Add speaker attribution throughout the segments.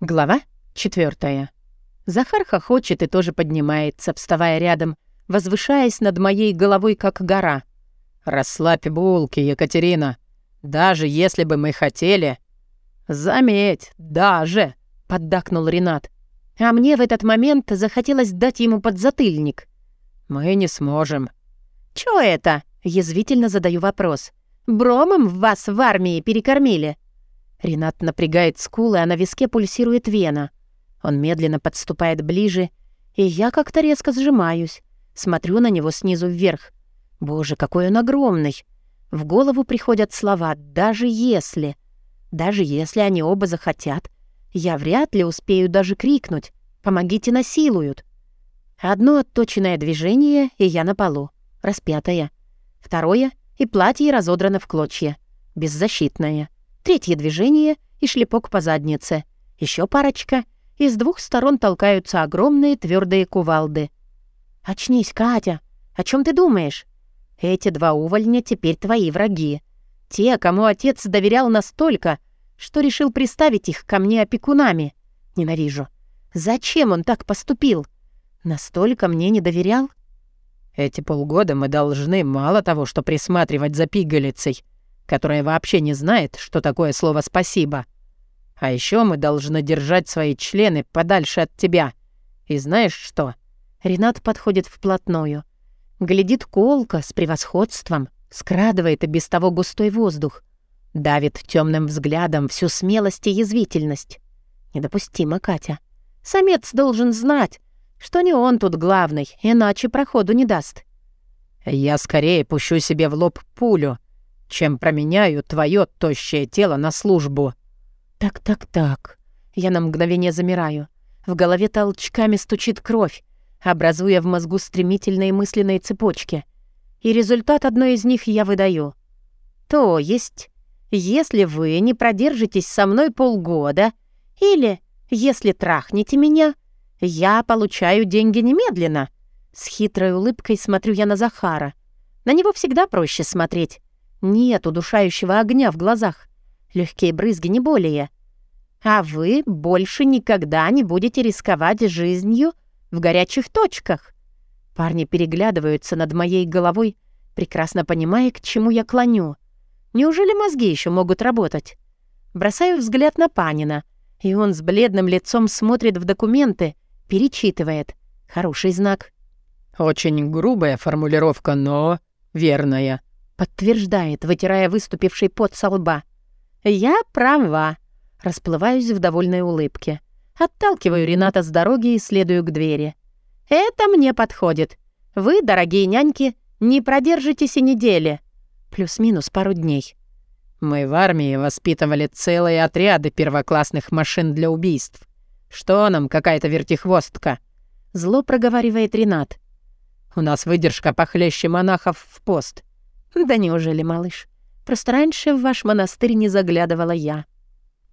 Speaker 1: Глава четвертая. Захар хохочет и тоже поднимается, вставая рядом, возвышаясь над моей головой, как гора. «Расслабь булки, Екатерина. Даже если бы мы хотели...» «Заметь, даже!» — поддакнул Ренат. А мне в этот момент захотелось дать ему подзатыльник. «Мы не сможем». «Чё это?» — язвительно задаю вопрос. «Бромом вас в армии перекормили?» Ренат напрягает скулы, а на виске пульсирует вена. Он медленно подступает ближе, и я как-то резко сжимаюсь. Смотрю на него снизу вверх. Боже, какой он огромный! В голову приходят слова «даже если». Даже если они оба захотят, я вряд ли успею даже крикнуть «помогите, насилуют». Одно отточенное движение, и я на полу, распятая. Второе, и платье разодрано в клочья, беззащитное. Третье движение и шлепок по заднице. Еще парочка, и с двух сторон толкаются огромные твердые кувалды. «Очнись, Катя! О чем ты думаешь? Эти два увольня теперь твои враги. Те, кому отец доверял настолько, что решил приставить их ко мне опекунами. Ненавижу. Зачем он так поступил? Настолько мне не доверял? Эти полгода мы должны мало того, что присматривать за пигалицей, которая вообще не знает, что такое слово «спасибо». А еще мы должны держать свои члены подальше от тебя. И знаешь что? Ренат подходит вплотную. Глядит колко с превосходством, скрадывает и без того густой воздух. Давит темным взглядом всю смелость и язвительность. Недопустимо, Катя. Самец должен знать, что не он тут главный, иначе проходу не даст. Я скорее пущу себе в лоб пулю, чем променяю твое тощее тело на службу». «Так-так-так». Я на мгновение замираю. В голове толчками стучит кровь, образуя в мозгу стремительные мысленные цепочки. И результат одной из них я выдаю. То есть, если вы не продержитесь со мной полгода, или если трахнете меня, я получаю деньги немедленно. С хитрой улыбкой смотрю я на Захара. На него всегда проще смотреть. Нет удушающего огня в глазах. Легкие брызги, не более. А вы больше никогда не будете рисковать жизнью в горячих точках. Парни переглядываются над моей головой, прекрасно понимая, к чему я клоню. Неужели мозги еще могут работать? Бросаю взгляд на Панина, и он с бледным лицом смотрит в документы, перечитывает. Хороший знак. «Очень грубая формулировка, но верная», Подтверждает, вытирая выступивший пот со лба. «Я права». Расплываюсь в довольной улыбке. Отталкиваю Рената с дороги и следую к двери. «Это мне подходит. Вы, дорогие няньки, не продержитесь и недели. Плюс-минус пару дней». «Мы в армии воспитывали целые отряды первоклассных машин для убийств. Что нам какая-то вертихвостка?» Зло проговаривает Ренат. «У нас выдержка похлеще монахов в пост. «Да неужели, малыш? Просто раньше в ваш монастырь не заглядывала я.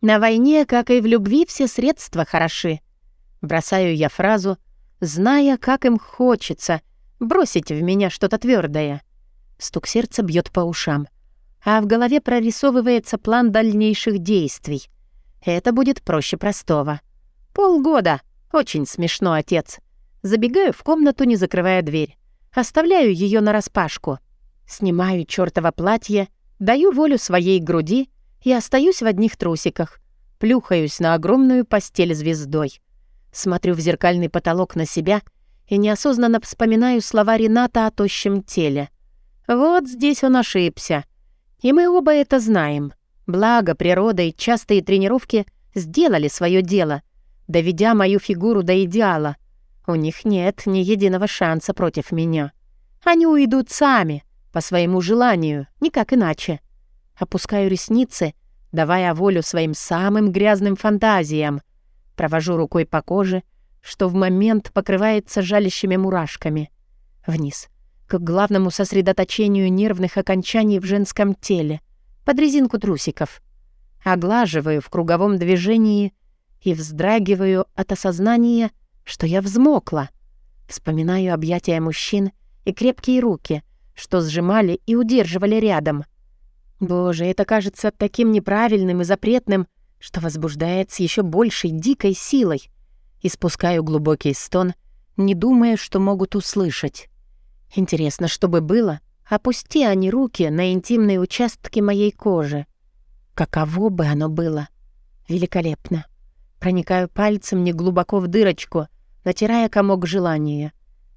Speaker 1: На войне, как и в любви, все средства хороши». Бросаю я фразу, зная, как им хочется бросить в меня что-то твердое. Стук сердца бьет по ушам, а в голове прорисовывается план дальнейших действий. Это будет проще простого. Полгода. Очень смешно, отец. Забегаю в комнату, не закрывая дверь. Оставляю ее нараспашку. Снимаю чёртово платье, даю волю своей груди и остаюсь в одних трусиках. Плюхаюсь на огромную постель звездой. Смотрю в зеркальный потолок на себя и неосознанно вспоминаю слова Рената о тощем теле. Вот здесь он ошибся. И мы оба это знаем. Благо, природа и частые тренировки сделали свое дело, доведя мою фигуру до идеала. У них нет ни единого шанса против меня. Они уйдут сами, по своему желанию, никак иначе. Опускаю ресницы, давая волю своим самым грязным фантазиям. Провожу рукой по коже, что в момент покрывается жалящими мурашками. Вниз, к главному сосредоточению нервных окончаний в женском теле, под резинку трусиков. Оглаживаю в круговом движении и вздрагиваю от осознания, что я взмокла. Вспоминаю объятия мужчин и крепкие руки — что сжимали и удерживали рядом. Боже, это кажется таким неправильным и запретным, что возбуждает с еще большей дикой силой. Испускаю глубокий стон, не думая, что могут услышать. Интересно, что бы было, опусти они руки на интимные участки моей кожи. Каково бы оно было? Великолепно. Проникаю пальцем неглубоко в дырочку, натирая комок желания.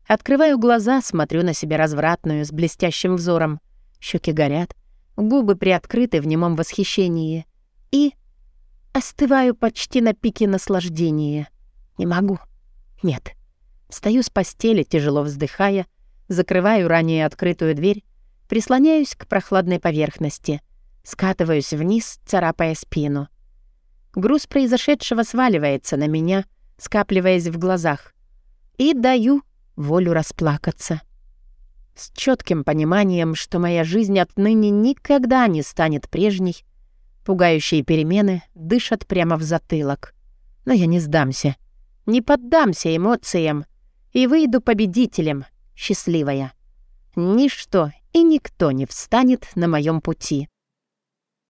Speaker 1: Открываю глаза, смотрю на себя развратную, с блестящим взором. Щеки горят, губы приоткрыты в немом восхищении. И остываю почти на пике наслаждения. Не могу. Нет. Встаю с постели, тяжело вздыхая, закрываю ранее открытую дверь, прислоняюсь к прохладной поверхности, скатываюсь вниз, царапая спину. Груз произошедшего сваливается на меня, скапливаясь в глазах. И даю волю расплакаться. С четким пониманием, что моя жизнь отныне никогда не станет прежней, пугающие перемены дышат прямо в затылок. Но я не сдамся, не поддамся эмоциям и выйду победителем, счастливая. Ничто и никто не встанет на моем пути.